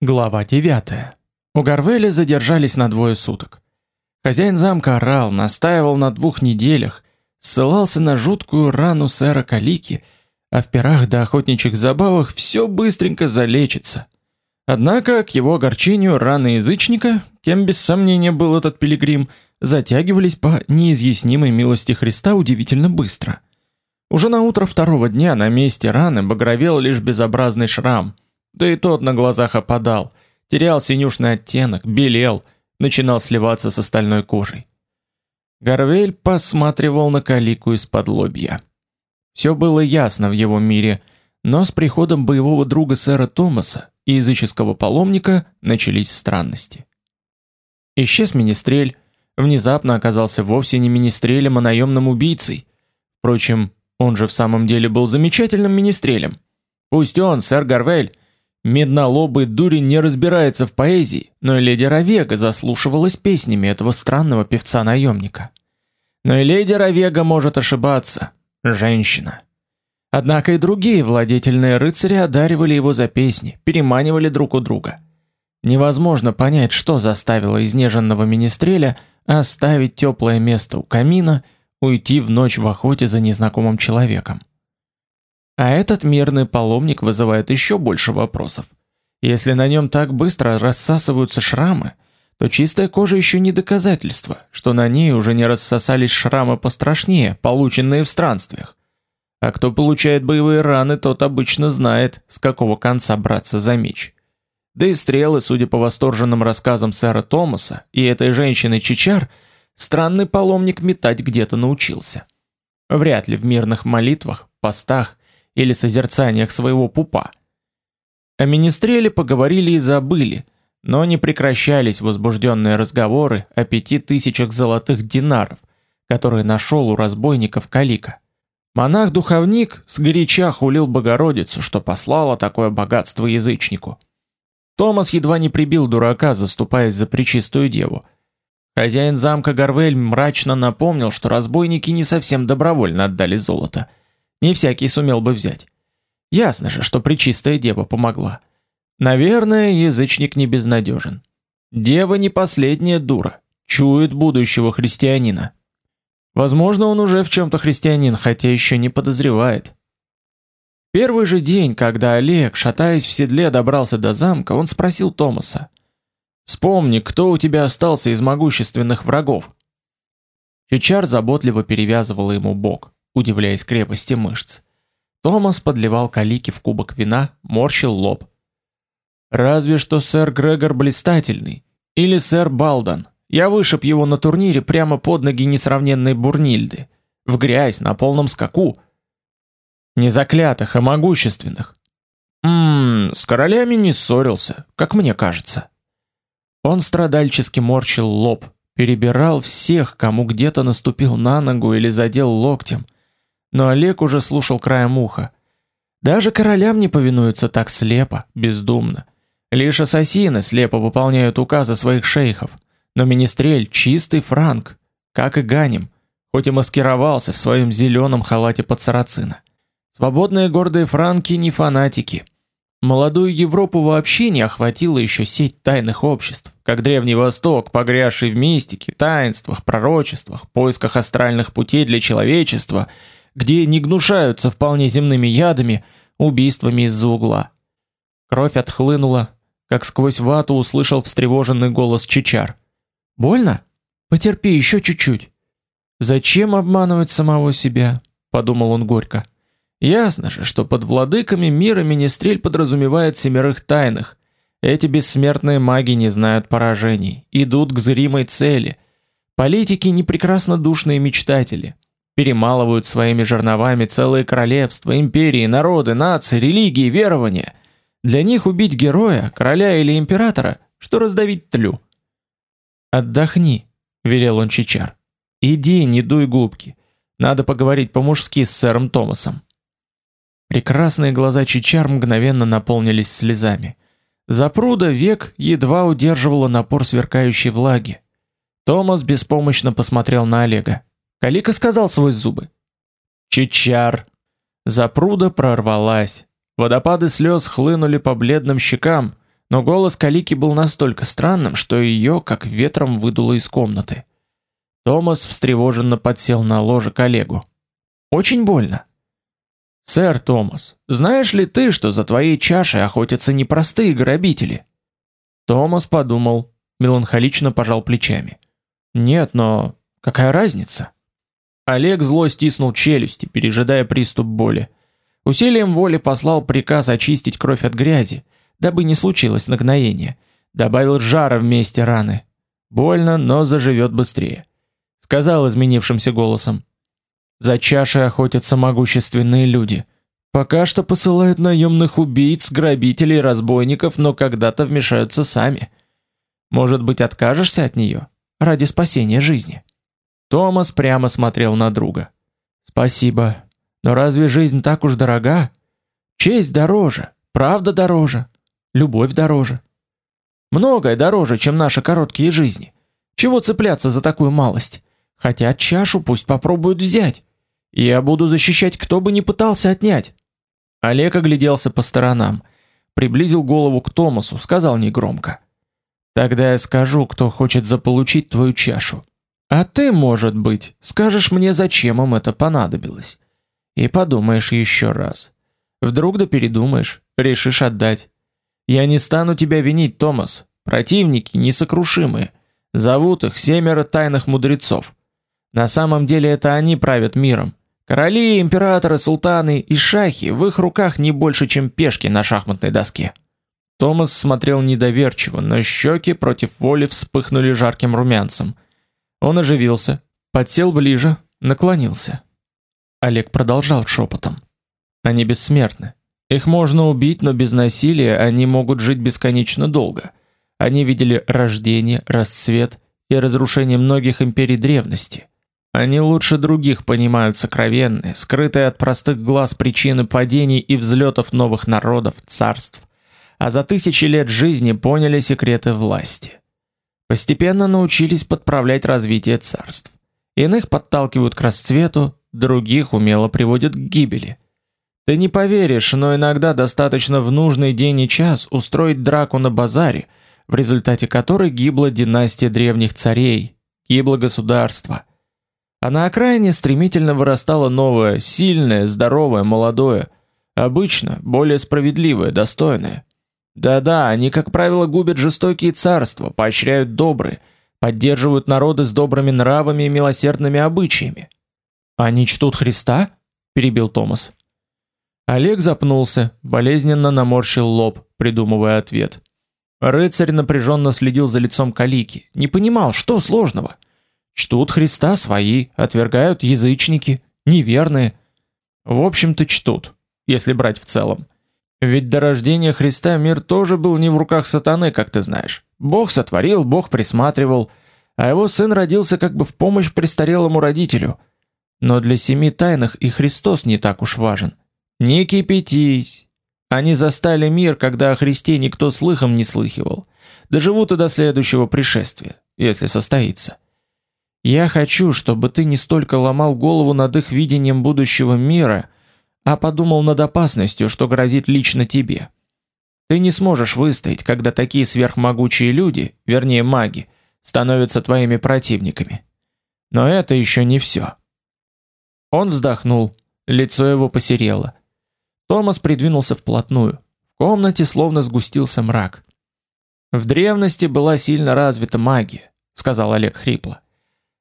Глава 9. У Гарвеля задержались на двое суток. Хозяин замка орал, настаивал на двух неделях, ссылался на жуткую рану сэра Калики, а в пирах да охотничьих забавах все быстренько залечится. Однако, к его огорчению, раны язычника, кем без сомнения был этот пилигрим, затягивались по неизъяснимой милости Христа удивительно быстро. Уже на утро второго дня на месте раны багровел лишь безобразный шрам – да и тот на глазах опадал, терял синюшный оттенок, белел, начинал сливаться с остальной кожей. Гарвель посматривал на Калику из-под лобья. Все было ясно в его мире, но с приходом боевого друга сэра Томаса и языческого паломника начались странности. Исчез министрель, внезапно оказался вовсе не министрелем, а наемным убийцей. Впрочем, он же в самом деле был замечательным министрелем. Пусть он, сэр Гарвель, Меднолобый дурень не разбирается в поэзии, но и леди Равега заслушивалась песнями этого странного певца-наемника. Но и леди Равега может ошибаться. Женщина. Однако и другие владетельные рыцари одаривали его за песни, переманивали друг у друга. Невозможно понять, что заставило изнеженного министреля оставить теплое место у камина, уйти в ночь в охоте за незнакомым человеком. А этот мирный паломник вызывает еще больше вопросов. Если на нем так быстро рассасываются шрамы, то чистая кожа еще не доказательство, что на ней уже не рассосались шрамы пострашнее, полученные в странствиях. А кто получает боевые раны, тот обычно знает, с какого конца браться за меч. Да и стрелы, судя по восторженным рассказам сэра Томаса и этой женщины Чичар, странный паломник метать где-то научился. Вряд ли в мирных молитвах, постах или созерцаниях своего пупа. О министреле поговорили и забыли, но не прекращались возбужденные разговоры о пяти тысячах золотых динаров, которые нашел у разбойников Калика. Монах-духовник сгоряча хулил Богородицу, что послала такое богатство язычнику. Томас едва не прибил дурака, заступаясь за пречистую деву. Хозяин замка Гарвель мрачно напомнил, что разбойники не совсем добровольно отдали золото – не всякий сумел бы взять. Ясно же, что пречистая дева помогла. Наверное, язычник не безнадежен. Дева не последняя дура, чует будущего христианина. Возможно, он уже в чем-то христианин, хотя еще не подозревает. Первый же день, когда Олег, шатаясь в седле, добрался до замка, он спросил Томаса: "Вспомни, кто у тебя остался из могущественных врагов?" Чичар заботливо перевязывал ему бок удивляясь крепости мышц. Томас подливал калики в кубок вина, морщил лоб. Разве что сэр Грегор блистательный или сэр Балдан. Я вышиб его на турнире прямо под ноги несравненной Бурнильды, в грязь на полном скаку. Не заклятых, а могущественных. Мм, с королями не ссорился, как мне кажется. Он страдальчески морщил лоб, перебирал всех, кому где-то наступил на ногу или задел локтем но Олег уже слушал краем уха. Даже королям не повинуются так слепо, бездумно. Лишь ассасины слепо выполняют указы своих шейхов. Но министрель чистый франк, как и Ганим, хоть и маскировался в своем зеленом халате под сарацина. Свободные гордые франки не фанатики. Молодую Европу вообще не охватила еще сеть тайных обществ, как Древний Восток, погрязший в мистике, таинствах, пророчествах, поисках астральных путей для человечества – где не гнушаются вполне земными ядами, убийствами из-за угла. Кровь отхлынула, как сквозь вату услышал встревоженный голос Чичар. Больно? Потерпи еще чуть-чуть. Зачем обманывать самого себя, подумал он горько. Ясно же, что под владыками мира министрель подразумевает семерых тайных. Эти бессмертные маги не знают поражений, идут к зримой цели. Политики не прекрасно душные мечтатели, перемалывают своими жерновами целые королевства, империи, народы, нации, религии, верования. Для них убить героя, короля или императора, что раздавить тлю. Отдохни, велел он Чичар. Иди, не дуй губки. Надо поговорить по-мужски с сэром Томасом. Прекрасные глаза Чичар мгновенно наполнились слезами. Запруда век едва удерживала напор сверкающей влаги. Томас беспомощно посмотрел на Олега. Калика сказал свой зубы. Чичар. Запруда прорвалась. Водопады слез хлынули по бледным щекам, Но голос Калики был настолько странным, что ее как ветром выдуло из комнаты. Томас встревоженно подсел на ложе коллегу. Очень больно. Сэр Томас, знаешь ли ты, что за твоей чашей охотятся не простые грабители? Томас подумал, меланхолично пожал плечами. Нет, но какая разница? Олег зло стиснул челюсти, пережидая приступ боли. Усилием воли послал приказ очистить кровь от грязи, дабы не случилось нагноения. Добавил жара в месте раны. Больно, но заживет быстрее. Сказал изменившимся голосом: "За чашей охотятся могущественные люди. Пока что посылают наемных убийц, грабителей, разбойников, но когда-то вмешаются сами. Может быть, откажешься от нее ради спасения жизни?" Томас прямо смотрел на друга. "Спасибо. Но разве жизнь так уж дорога? Честь дороже, правда дороже, любовь дороже. Многое дороже, чем наши короткие жизни. Чего цепляться за такую малость? Хотя чашу пусть попробуют взять. Я буду защищать, кто бы ни пытался отнять. Олег огляделся по сторонам, приблизил голову к Томасу, сказал негромко: "Тогда я скажу, кто хочет заполучить твою чашу. А ты, может быть, скажешь мне, зачем им это понадобилось. И подумаешь еще раз. Вдруг да передумаешь, решишь отдать. Я не стану тебя винить, Томас. Противники несокрушимые. Зовут их семеро тайных мудрецов. На самом деле это они правят миром. Короли, императоры, султаны и шахи в их руках не больше, чем пешки на шахматной доске. Томас смотрел недоверчиво, но щеки против воли вспыхнули жарким румянцем. Он оживился, подсел ближе, наклонился. Олег продолжал шепотом. Они бессмертны. Их можно убить, но без насилия они могут жить бесконечно долго. Они видели рождение, расцвет и разрушение многих империй древности. Они лучше других понимают сокровенные, скрытые от простых глаз причины падений и взлетов новых народов, царств. А за тысячи лет жизни поняли секреты власти. Постепенно научились подправлять развитие царств. Иных подталкивают к расцвету, других умело приводят к гибели. Ты не поверишь, но иногда достаточно в нужный день и час устроить драку на базаре, в результате которой гибла династия древних царей, гибло государство. А на окраине стремительно вырастало новое, сильное, здоровое, молодое, обычно более справедливое, достойное. Да-да, они, как правило, губят жестокие царства, поощряют добрые, поддерживают народы с добрыми нравами и милосердными обычаями. Они чтут Христа? перебил Томас. Олег запнулся, болезненно наморщил лоб, придумывая ответ. Рыцарь напряженно следил за лицом Калики, не понимал, что сложного. Чтут Христа свои, отвергают язычники, неверные. В общем-то чтут, если брать в целом. Ведь до рождения Христа мир тоже был не в руках сатаны, как ты знаешь. Бог сотворил, Бог присматривал, а его сын родился как бы в помощь престарелому родителю. Но для семи тайных и Христос не так уж важен. Не кипятись. Они застали мир, когда о Христе никто слыхом не слыхивал. Доживут и до следующего пришествия, если состоится. Я хочу, чтобы ты не столько ломал голову над их видением будущего мира, а подумал над опасностью, что грозит лично тебе. Ты не сможешь выстоять, когда такие сверхмогучие люди, вернее маги, становятся твоими противниками. Но это еще не все. Он вздохнул, лицо его посерело. Томас придвинулся вплотную. В комнате словно сгустился мрак. В древности была сильно развита магия, сказал Олег хрипло.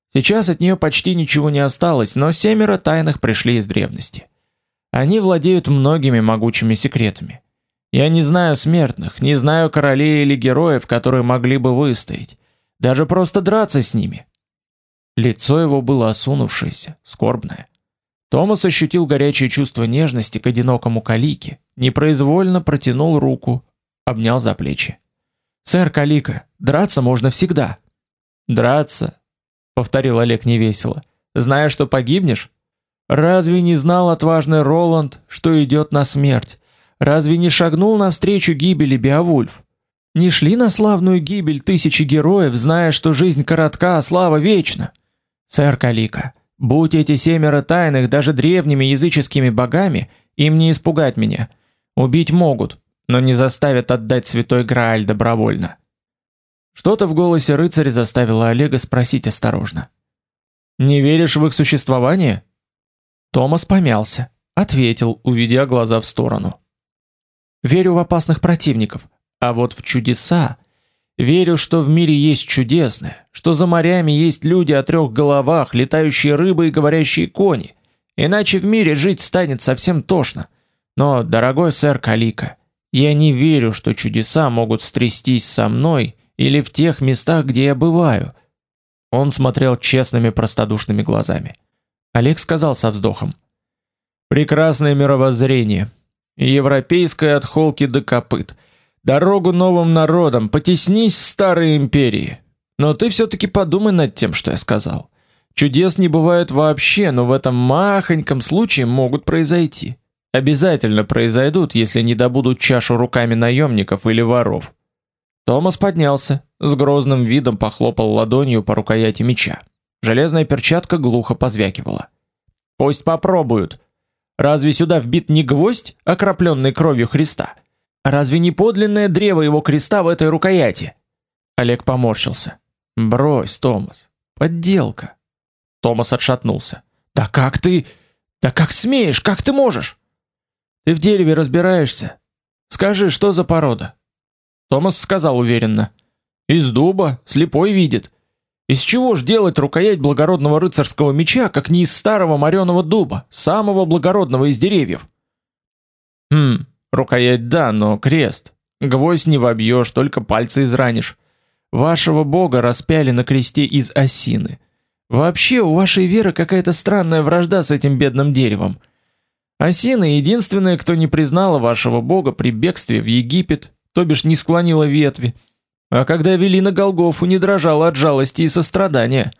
Сейчас от нее почти ничего не осталось, но семеро тайных пришли из древности. Они владеют многими могучими секретами. Я не знаю смертных, не знаю королей или героев, которые могли бы выстоять, даже просто драться с ними. Лицо его было осунувшееся, скорбное. Томас ощутил горячее чувство нежности к одинокому Калике, непроизвольно протянул руку, обнял за плечи. Сэр Калика, драться можно всегда. Драться, повторил Олег невесело. Зная, что погибнешь? Разве не знал отважный Роланд, что идет на смерть? Разве не шагнул навстречу гибели Беовульф? Не шли на славную гибель тысячи героев, зная, что жизнь коротка, а слава вечна? Сэр Калика, будь эти семеро тайных даже древними языческими богами, им не испугать меня. Убить могут, но не заставят отдать святой Грааль добровольно. Что-то в голосе рыцаря заставило Олега спросить осторожно: "Не веришь в их существование?" Томас помялся, ответил, уведя глаза в сторону. "Верю в опасных противников, а вот в чудеса верю, что в мире есть чудесное, что за морями есть люди о трех головах, летающие рыбы и говорящие кони. Иначе в мире жить станет совсем тошно. Но, дорогой сэр Калика, я не верю, что чудеса могут стрястись со мной или в тех местах, где я бываю. Он смотрел честными простодушными глазами. Олег сказал со вздохом: Прекрасное мировоззрение, европейское от холки до копыт. Дорогу новым народам, потеснись старой империи. Но ты все таки подумай над тем, что я сказал. Чудес не бывает вообще, но в этом махоньком случае могут произойти. Обязательно произойдут, если не добудут чашу руками наемников или воров. Томас поднялся, с грозным видом похлопал ладонью по рукояти меча. Железная перчатка глухо позвякивала. Пусть попробуют. Разве сюда вбит не гвоздь, окропленный кровью Христа? Разве не подлинное древо его креста в этой рукояти? Олег поморщился. Брось, Томас. Подделка. Томас отшатнулся. Да как ты? Да как смеешь? Как ты можешь? Ты в дереве разбираешься? Скажи, что за порода? Томас сказал уверенно: Из дуба, слепой видит. Из чего ж делать рукоять благородного рыцарского меча, как не из старого мореного дуба, самого благородного из деревьев? Хм, рукоять да, но крест. Гвоздь не вобьешь, только пальцы изранишь. Вашего бога распяли на кресте из осины. Вообще у вашей веры какая-то странная вражда с этим бедным деревом. Осина единственная, кто не признала вашего бога при бегстве в Египет, то бишь не склонила ветви. А когда вели на Голгофу, не дрожала от жалости и сострадания.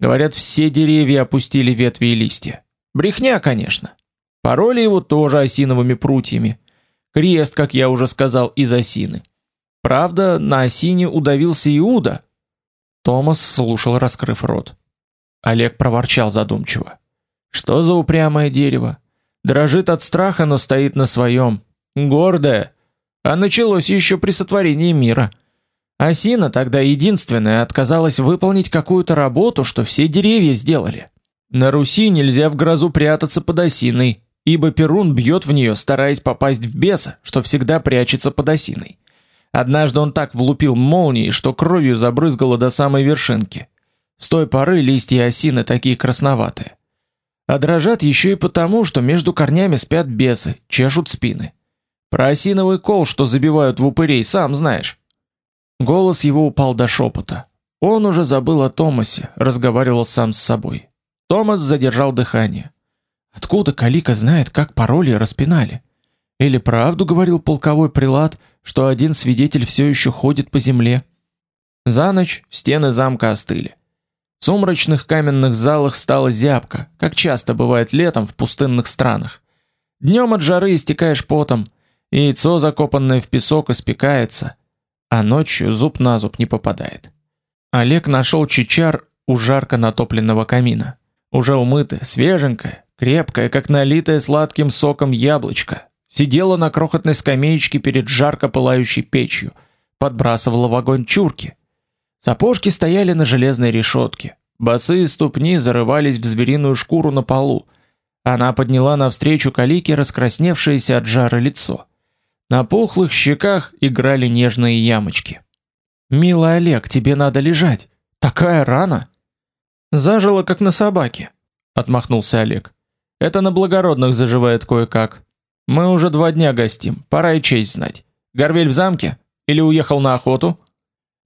Говорят, все деревья опустили ветви и листья. Брехня, конечно. Пароли его тоже осиновыми прутьями. Крест, как я уже сказал, из осины. Правда, на осине удавился Иуда. Томас слушал, раскрыв рот. Олег проворчал задумчиво. Что за упрямое дерево? Дрожит от страха, но стоит на своем. Гордое. А началось еще при сотворении мира. Осина тогда единственная отказалась выполнить какую-то работу, что все деревья сделали. На Руси нельзя в грозу прятаться под осиной, ибо Перун бьет в нее, стараясь попасть в беса, что всегда прячется под осиной. Однажды он так влупил молнией, что кровью забрызгало до самой вершинки. С той поры листья осины такие красноватые. А дрожат еще и потому, что между корнями спят бесы, чешут спины. Про осиновый кол, что забивают в упырей, сам знаешь. Голос его упал до шепота. Он уже забыл о Томасе, разговаривал сам с собой. Томас задержал дыхание. Откуда Калика знает, как пароли распинали? Или правду говорил полковой прилад, что один свидетель все еще ходит по земле? За ночь стены замка остыли. В сумрачных каменных залах стало зябко, как часто бывает летом в пустынных странах. Днем от жары истекаешь потом, яйцо, закопанное в песок, испекается, а ночью зуб на зуб не попадает. Олег нашел чичар у жарко натопленного камина. Уже умытое, свеженькое, крепкое, как налитое сладким соком яблочко. Сидела на крохотной скамеечке перед жарко пылающей печью, подбрасывала в огонь чурки. Сапожки стояли на железной решетке. Босые ступни зарывались в звериную шкуру на полу. Она подняла навстречу Калике раскрасневшееся от жара лицо. На пухлых щеках играли нежные ямочки. «Милый Олег, тебе надо лежать. Такая рана!» «Зажило, как на собаке», — отмахнулся Олег. «Это на благородных заживает кое-как. Мы уже два дня гостим, пора и честь знать. Горвель в замке? Или уехал на охоту?»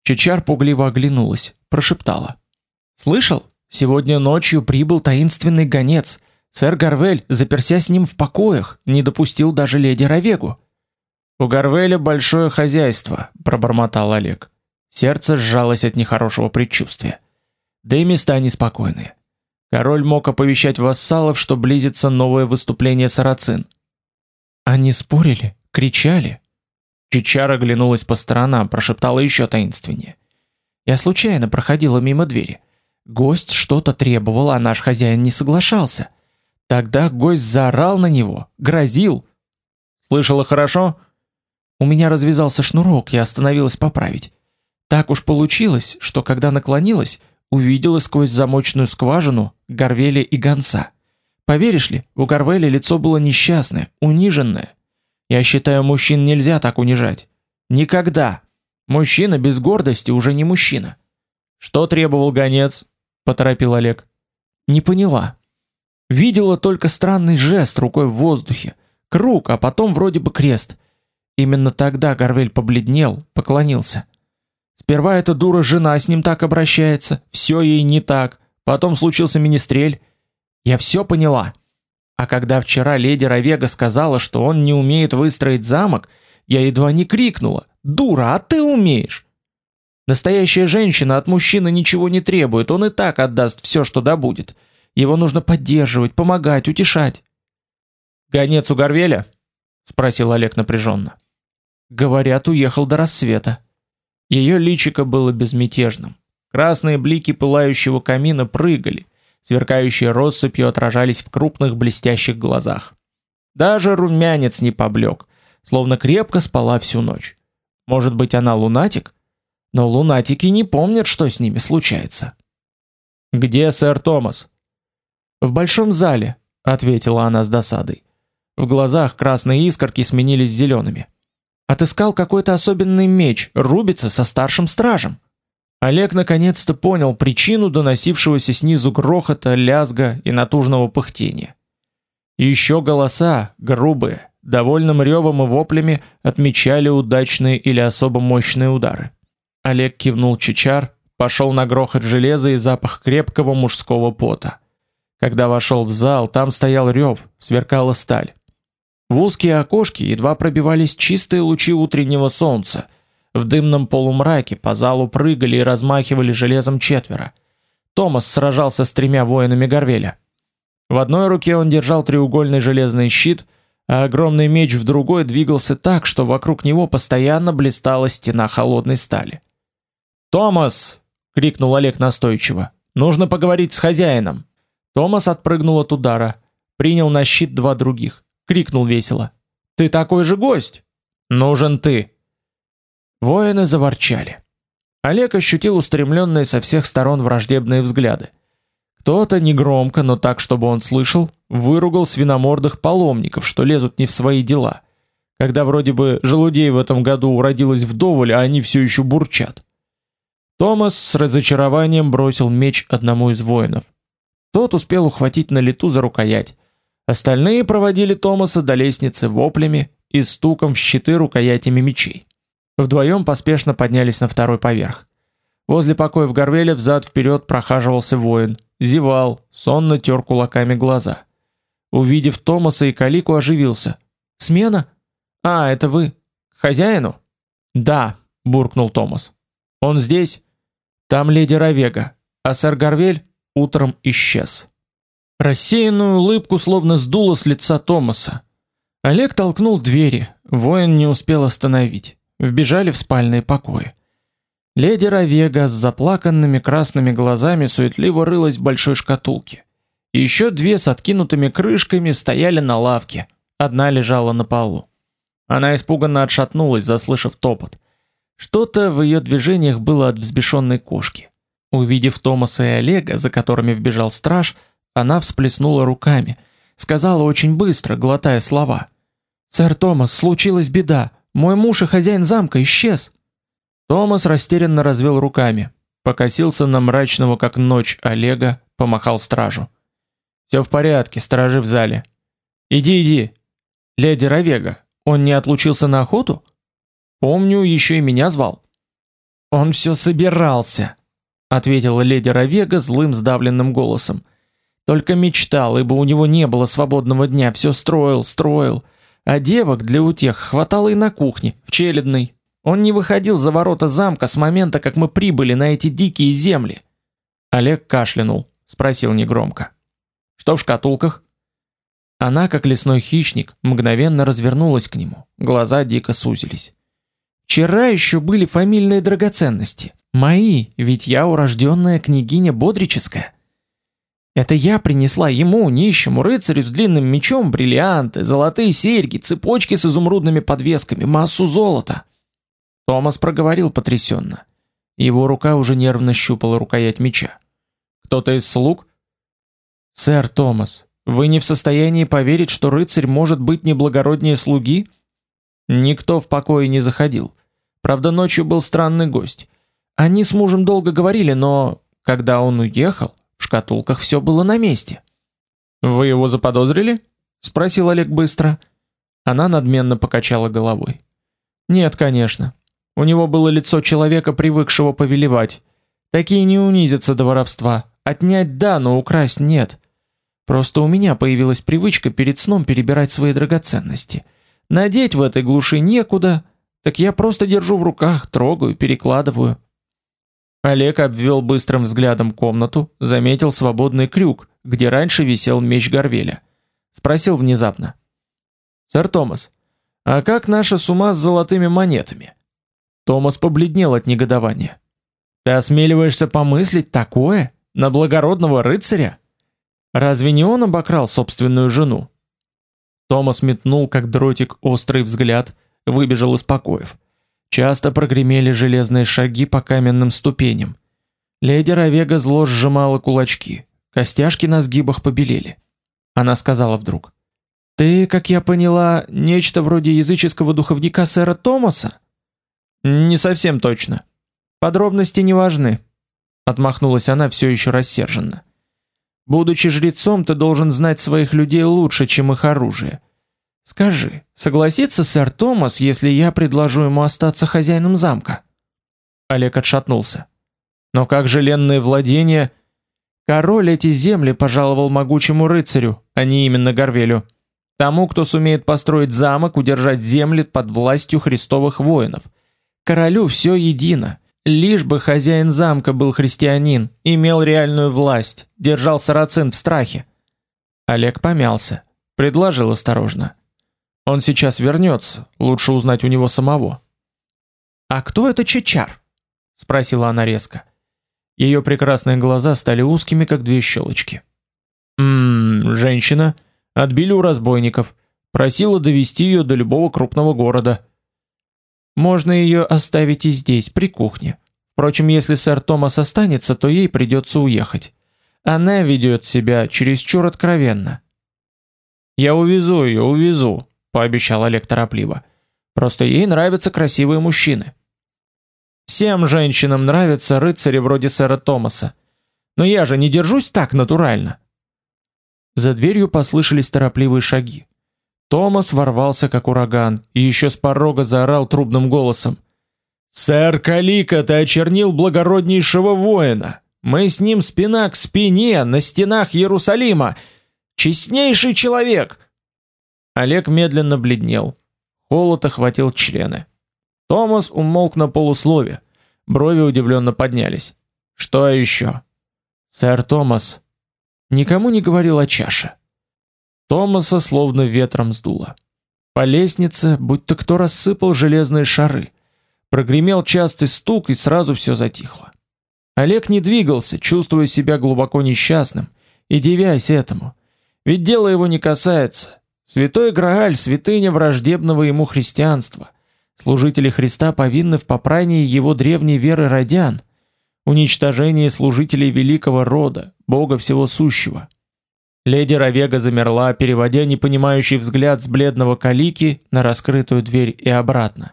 Чичар пугливо оглянулась, прошептала: "Слышал? Сегодня ночью прибыл таинственный гонец. Сэр Гарвель, заперся с ним в покоях, не допустил даже леди Равегу". "У Гарвеля большое хозяйство", пробормотал Олег. Сердце сжалось от нехорошего предчувствия. Да и места неспокойные. Король мог оповещать вассалов, что близится новое выступление сарацин. Они спорили, кричали, Чичара оглянулась по сторонам, прошептала еще таинственнее. Я случайно проходила мимо двери. Гость что-то требовал, а наш хозяин не соглашался. Тогда гость заорал на него, грозил. Слышала хорошо? У меня развязался шнурок, я остановилась поправить. Так уж получилось, что когда наклонилась, увидела сквозь замочную скважину Горвеля и гонца. Поверишь ли, у Горвеля лицо было несчастное, униженное. Я считаю, мужчин нельзя так унижать. Никогда. Мужчина без гордости уже не мужчина. Что требовал гонец? поторопил Олег. Не поняла. Видела только странный жест рукой в воздухе, круг, а потом вроде бы крест. Именно тогда Горвель побледнел, поклонился. Сперва эта дура жена с ним так обращается, все ей не так. Потом случился министрель. Я все поняла. А когда вчера леди Равега сказала, что он не умеет выстроить замок, я едва не крикнула: "Дура, а ты умеешь?" Настоящая женщина от мужчины ничего не требует, он и так отдаст все, что добудет. Его нужно поддерживать, помогать, утешать. Гонец у Горвеля? спросил Олег напряженно. Говорят, уехал до рассвета. Ее личико было безмятежным. Красные блики пылающего камина прыгали, сверкающие россыпью отражались в крупных блестящих глазах. Даже румянец не поблек, словно крепко спала всю ночь. Может быть, она лунатик? Но лунатики не помнят, что с ними случается. Где сэр Томас? В большом зале, ответила она с досадой. В глазах красные искорки сменились зелеными. Отыскал какой-то особенный меч, рубится со старшим стражем. Олег наконец-то понял причину доносившегося снизу грохота, лязга и натужного пыхтения. И еще голоса, грубые, довольным ревом и воплями отмечали удачные или особо мощные удары. Олег кивнул Чичар, пошел на грохот железа и запах крепкого мужского пота. Когда вошел в зал, там стоял рев, сверкала сталь. В узкие окошки едва пробивались чистые лучи утреннего солнца. В дымном полумраке по залу прыгали и размахивали железом четверо. Томас сражался с тремя воинами Горвеля. В одной руке он держал треугольный железный щит, а огромный меч в другой двигался так, что вокруг него постоянно блистала стена холодной стали. "Томас!" крикнул Олег настойчиво. "Нужно поговорить с хозяином". Томас отпрыгнул от удара, принял на щит два других, крикнул весело: "Ты такой же гость? Нужен ты!" Воины заворчали. Олег ощутил устремленные со всех сторон враждебные взгляды. Кто-то негромко, но так, чтобы он слышал, выругал свиномордых паломников, что лезут не в свои дела. Когда вроде бы желудей в этом году уродилось вдоволь, а они все еще бурчат. Томас с разочарованием бросил меч одному из воинов. Тот успел ухватить на лету за рукоять. Остальные проводили Томаса до лестницы воплями и стуком в щиты рукоятями мечей. Вдвоем поспешно поднялись на второй поверх. Возле покоев Горвеля взад вперед прохаживался воин, зевал, сонно тер кулаками глаза. Увидев Томаса и Калику, оживился. Смена? А, это вы? К хозяину? Да, буркнул Томас. Он здесь? Там леди Равега, а сэр Горвель утром исчез. Рассеянную улыбку словно сдуло с лица Томаса. Олег толкнул двери, воин не успел остановить. Вбежали в спальные покои. Леди Равега с заплаканными красными глазами суетливо рылась в большой шкатулке. Еще две с откинутыми крышками стояли на лавке, одна лежала на полу. Она испуганно отшатнулась, заслышав топот. Что-то в ее движениях было от взбешенной кошки. Увидев Томаса и Олега, за которыми вбежал страж, она всплеснула руками, сказала очень быстро, глотая слова: "Сэр Томас, случилась беда. Мой муж и хозяин замка исчез". Томас растерянно развел руками, покосился на мрачного как ночь Олега, помахал стражу. Все в порядке, сторожи в зале. Иди, иди. Леди Равега, он не отлучился на охоту? Помню, еще и меня звал. Он все собирался, ответила леди Равега злым сдавленным голосом. Только мечтал, ибо у него не было свободного дня, все строил, строил, а девок для утех хватало и на кухне, в челядной. Он не выходил за ворота замка с момента, как мы прибыли на эти дикие земли. Олег кашлянул, спросил негромко: "Что в шкатулках?" Она, как лесной хищник, мгновенно развернулась к нему. Глаза дико сузились. Вчера еще были фамильные драгоценности. Мои, ведь я урожденная княгиня Бодрическая. Это я принесла ему, нищему рыцарю с длинным мечом, бриллианты, золотые серьги, цепочки с изумрудными подвесками, массу золота. Томас проговорил потрясенно. Его рука уже нервно щупала рукоять меча. Кто-то из слуг? Сэр Томас, вы не в состоянии поверить, что рыцарь может быть неблагороднее слуги? Никто в покое не заходил. Правда, ночью был странный гость. Они с мужем долго говорили, но когда он уехал, шкатулках все было на месте. Вы его заподозрили? спросил Олег быстро. Она надменно покачала головой. Нет, конечно. У него было лицо человека, привыкшего повелевать. Такие не унизятся до воровства. Отнять да, но украсть нет. Просто у меня появилась привычка перед сном перебирать свои драгоценности. Надеть в этой глуши некуда, так я просто держу в руках, трогаю, перекладываю. Олег обвел быстрым взглядом комнату, заметил свободный крюк, где раньше висел меч Горвеля. Спросил внезапно: "Сэр Томас, а как наша сумма с золотыми монетами?" Томас побледнел от негодования. "Ты осмеливаешься помыслить такое на благородного рыцаря?" Разве не он обокрал собственную жену? Томас метнул как дротик острый взгляд, выбежал из покоев. Часто прогремели железные шаги по каменным ступеням. Леди Равега зло сжимала кулачки. Костяшки на сгибах побелели. Она сказала вдруг: "Ты, как я поняла, нечто вроде языческого духовника сэра Томаса?" "Не совсем точно. Подробности не важны", отмахнулась она все еще рассерженно. Будучи жрецом, ты должен знать своих людей лучше, чем их оружие. Скажи, согласится сэр Томас, если я предложу ему остаться хозяином замка? Олег отшатнулся. Но как же ленные владения? Король эти земли пожаловал могучему рыцарю, а не именно Горвелю. Тому, кто сумеет построить замок, удержать земли под властью христовых воинов. Королю все едино. Лишь бы хозяин замка был христианин, имел реальную власть, держал сарацин в страхе. Олег помялся, предложил осторожно: "Он сейчас вернется, лучше узнать у него самого". "А кто это Чечар?" спросила она резко. Ее прекрасные глаза стали узкими, как две щелочки. "Мм, женщина, отбили у разбойников, просила довести ее до любого крупного города". Можно ее оставить и здесь, при кухне. Впрочем, если сэр Томас останется, то ей придется уехать. Она ведет себя чересчур откровенно. Я увезу ее, увезу, пообещал Олег торопливо. Просто ей нравятся красивые мужчины. Всем женщинам нравятся рыцари вроде сэра Томаса. Но я же не держусь так натурально. За дверью послышались торопливые шаги. Томас ворвался как ураган и еще с порога заорал трубным голосом: "Сэр Калика, ты очернил благороднейшего воина. Мы с ним спина к спине на стенах Иерусалима. Честнейший человек". Олег медленно бледнел. Холод охватил члены. Томас умолк на полуслове. Брови удивленно поднялись. Что еще? Сэр Томас никому не говорил о чаше. Томаса словно ветром сдуло. По лестнице будто кто рассыпал железные шары. Прогремел частый стук, и сразу все затихло. Олег не двигался, чувствуя себя глубоко несчастным и дивясь этому. Ведь дело его не касается. Святой Грааль святыня враждебного ему христианства. Служители Христа повинны в попрании его древней веры родян, уничтожении служителей великого рода, Бога всего сущего. Леди Равега замерла, переводя непонимающий взгляд с бледного Калики на раскрытую дверь и обратно.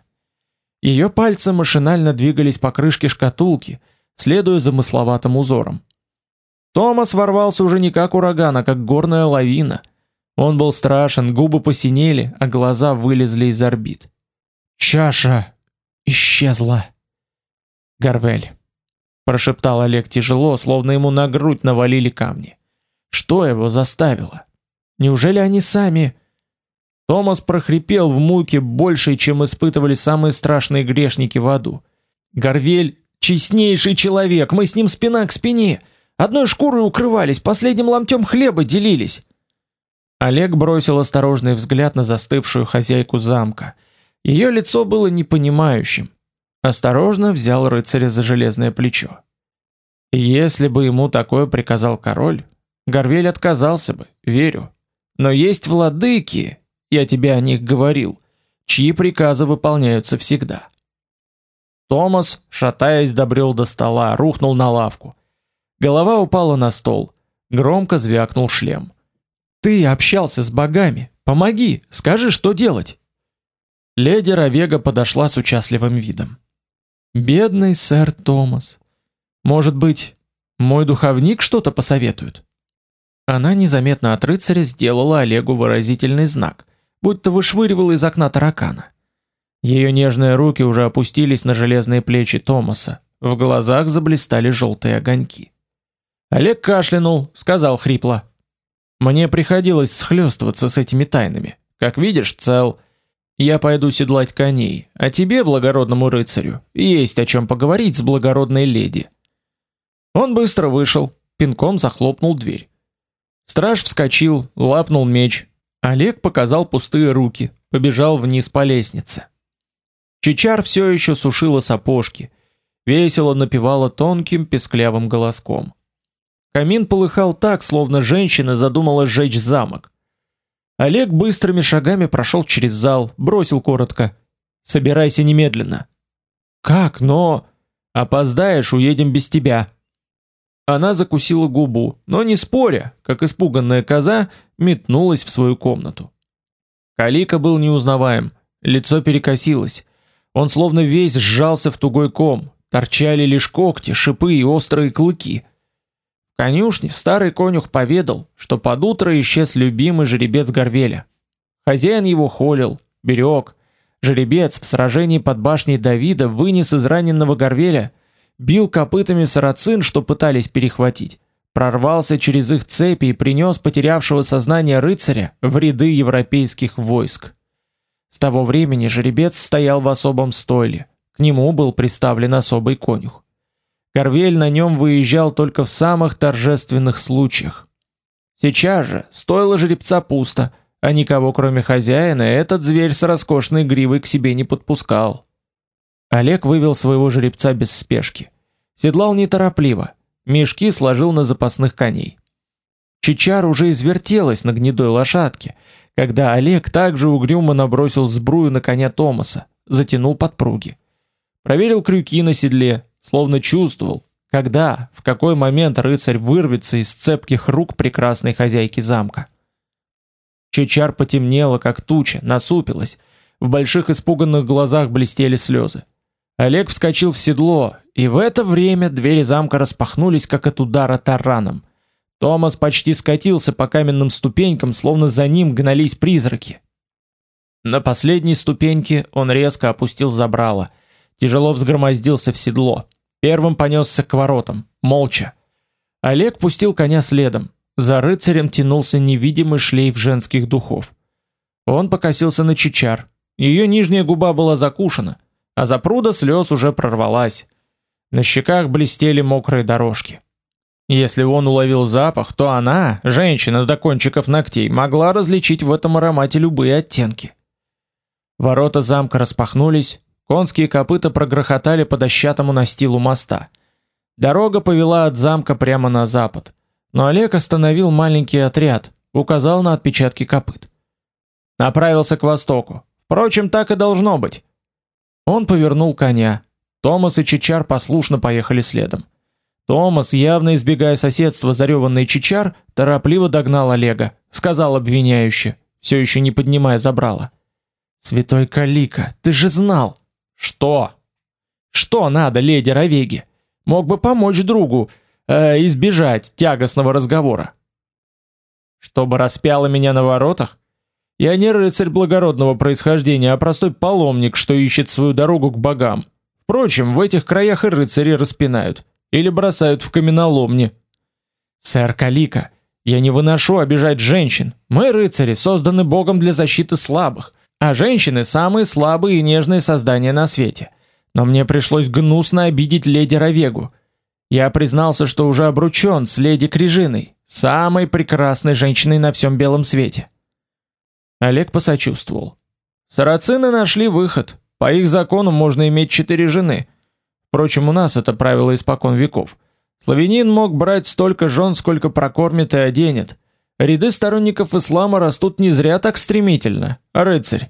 Ее пальцы машинально двигались по крышке шкатулки, следуя замысловатым узорам. Томас ворвался уже не как ураган, а как горная лавина. Он был страшен, губы посинели, а глаза вылезли из орбит. Чаша исчезла. Гарвель прошептал Олег тяжело, словно ему на грудь навалили камни. Что его заставило? Неужели они сами? Томас прохрипел в муке больше, чем испытывали самые страшные грешники в аду. Горвель честнейший человек, мы с ним спина к спине, одной шкурой укрывались, последним ломтем хлеба делились. Олег бросил осторожный взгляд на застывшую хозяйку замка. Ее лицо было непонимающим. Осторожно взял рыцаря за железное плечо. Если бы ему такое приказал король, Горвель отказался бы, верю. Но есть владыки, я тебе о них говорил, чьи приказы выполняются всегда. Томас, шатаясь, добрел до стола, рухнул на лавку. Голова упала на стол. Громко звякнул шлем. Ты общался с богами. Помоги, скажи, что делать. Леди Равега подошла с участливым видом. Бедный сэр Томас. Может быть, мой духовник что-то посоветует? Она незаметно от рыцаря сделала Олегу выразительный знак, будто вышвыривала из окна таракана. Ее нежные руки уже опустились на железные плечи Томаса. В глазах заблестели желтые огоньки. Олег кашлянул, сказал хрипло: "Мне приходилось схлестываться с этими тайнами. Как видишь, цел. Я пойду седлать коней, а тебе, благородному рыцарю, есть о чем поговорить с благородной леди". Он быстро вышел, пинком захлопнул дверь. Страж вскочил, лапнул меч. Олег показал пустые руки, побежал вниз по лестнице. Чичар все еще сушила сапожки, весело напевала тонким песклявым голоском. Камин полыхал так, словно женщина задумала сжечь замок. Олег быстрыми шагами прошел через зал, бросил коротко: "Собирайся немедленно". "Как, но опоздаешь, уедем без тебя". Она закусила губу, но не споря, как испуганная коза, метнулась в свою комнату. Калика был неузнаваем, лицо перекосилось. Он словно весь сжался в тугой ком, торчали лишь когти, шипы и острые клыки. В конюшне старый конюх поведал, что под утро исчез любимый жеребец Горвеля. Хозяин его холил, берег. Жеребец в сражении под башней Давида вынес из раненого Горвеля, бил копытами сарацин, что пытались перехватить, прорвался через их цепи и принес потерявшего сознание рыцаря в ряды европейских войск. С того времени жеребец стоял в особом стойле. К нему был приставлен особый конюх. Корвель на нем выезжал только в самых торжественных случаях. Сейчас же стойло жеребца пусто, а никого кроме хозяина этот зверь с роскошной гривой к себе не подпускал. Олег вывел своего жеребца без спешки. Седлал неторопливо, мешки сложил на запасных коней. Чичар уже извертелась на гнедой лошадке, когда Олег также угрюмо набросил сбрую на коня Томаса, затянул подпруги. Проверил крюки на седле, словно чувствовал, когда, в какой момент рыцарь вырвется из цепких рук прекрасной хозяйки замка. Чечар потемнела, как туча, насупилась, в больших испуганных глазах блестели слезы. Олег вскочил в седло, и в это время двери замка распахнулись, как от удара тараном. Томас почти скатился по каменным ступенькам, словно за ним гнались призраки. На последней ступеньке он резко опустил забрало, тяжело взгромоздился в седло. Первым понесся к воротам, молча. Олег пустил коня следом. За рыцарем тянулся невидимый шлейф женских духов. Он покосился на Чичар. Ее нижняя губа была закушена, а запруда слез уже прорвалась. На щеках блестели мокрые дорожки. Если он уловил запах, то она, женщина до кончиков ногтей, могла различить в этом аромате любые оттенки. Ворота замка распахнулись, Конские копыта прогрохотали по дощатому настилу моста. Дорога повела от замка прямо на запад. Но Олег остановил маленький отряд, указал на отпечатки копыт. Направился к востоку. Впрочем, так и должно быть. Он повернул коня. Томас и Чичар послушно поехали следом. Томас, явно избегая соседства зареванный Чичар, торопливо догнал Олега, сказал обвиняюще, все еще не поднимая забрала: "Святой Калика, ты же знал!" Что? Что надо леди Равеги? Мог бы помочь другу э, избежать тягостного разговора. Чтобы распяла меня на воротах? Я не рыцарь благородного происхождения, а простой паломник, что ищет свою дорогу к богам. Впрочем, в этих краях и рыцари распинают или бросают в каменоломни. Сэр Калика, я не выношу обижать женщин. Мы рыцари созданы богом для защиты слабых. А женщины самые слабые и нежные создания на свете. Но мне пришлось гнусно обидеть леди Равегу. Я признался, что уже обручён с леди Крижиной, самой прекрасной женщиной на всем белом свете. Олег посочувствовал. Сарацины нашли выход. По их закону можно иметь четыре жены. Впрочем, у нас это правило испокон веков. Славянин мог брать столько жен, сколько прокормит и оденет. Ряды сторонников ислама растут не зря так стремительно, а рыцарь.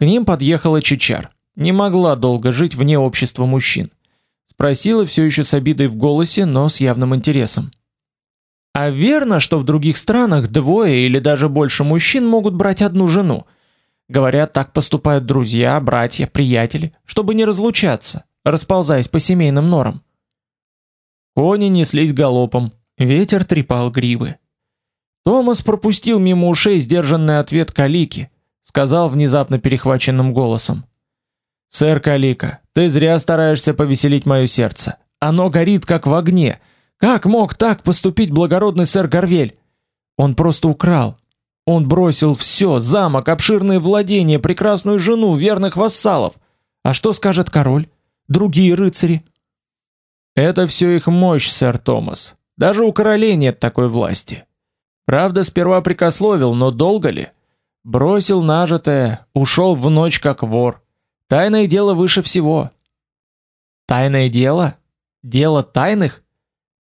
К ним подъехала Чичар. Не могла долго жить вне общества мужчин. Спросила все еще с обидой в голосе, но с явным интересом. А верно, что в других странах двое или даже больше мужчин могут брать одну жену? Говорят, так поступают друзья, братья, приятели, чтобы не разлучаться, расползаясь по семейным норам. Кони неслись галопом, ветер трепал гривы. Томас пропустил мимо ушей сдержанный ответ Калики, сказал внезапно перехваченным голосом: "Сэр Калика, ты зря стараешься повеселить мое сердце. Оно горит как в огне. Как мог так поступить благородный сэр Горвель? Он просто украл. Он бросил все: замок, обширные владения, прекрасную жену, верных вассалов. А что скажет король? Другие рыцари?" Это все их мощь, сэр Томас. Даже у королей нет такой власти. Правда, сперва прикословил, но долго ли? Бросил нажитое, ушел в ночь как вор. Тайное дело выше всего. Тайное дело? Дело тайных?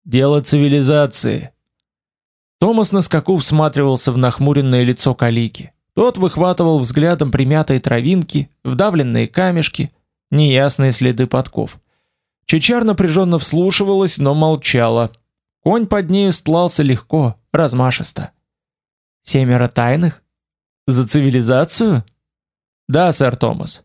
Дело цивилизации. Томас на скаку всматривался в нахмуренное лицо Калики. Тот выхватывал взглядом примятые травинки, вдавленные камешки, неясные следы подков. Чичар напряженно вслушивалась, но молчала. Конь под нею стлался легко, размашисто. Семеро тайных? За цивилизацию? Да, сэр Томас.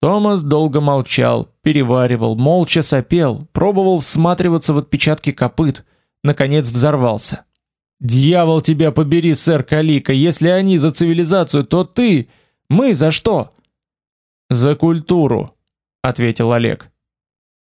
Томас долго молчал, переваривал, молча сопел, пробовал всматриваться в отпечатки копыт, наконец взорвался. Дьявол тебя побери, сэр Калика, если они за цивилизацию, то ты, мы за что? За культуру, ответил Олег.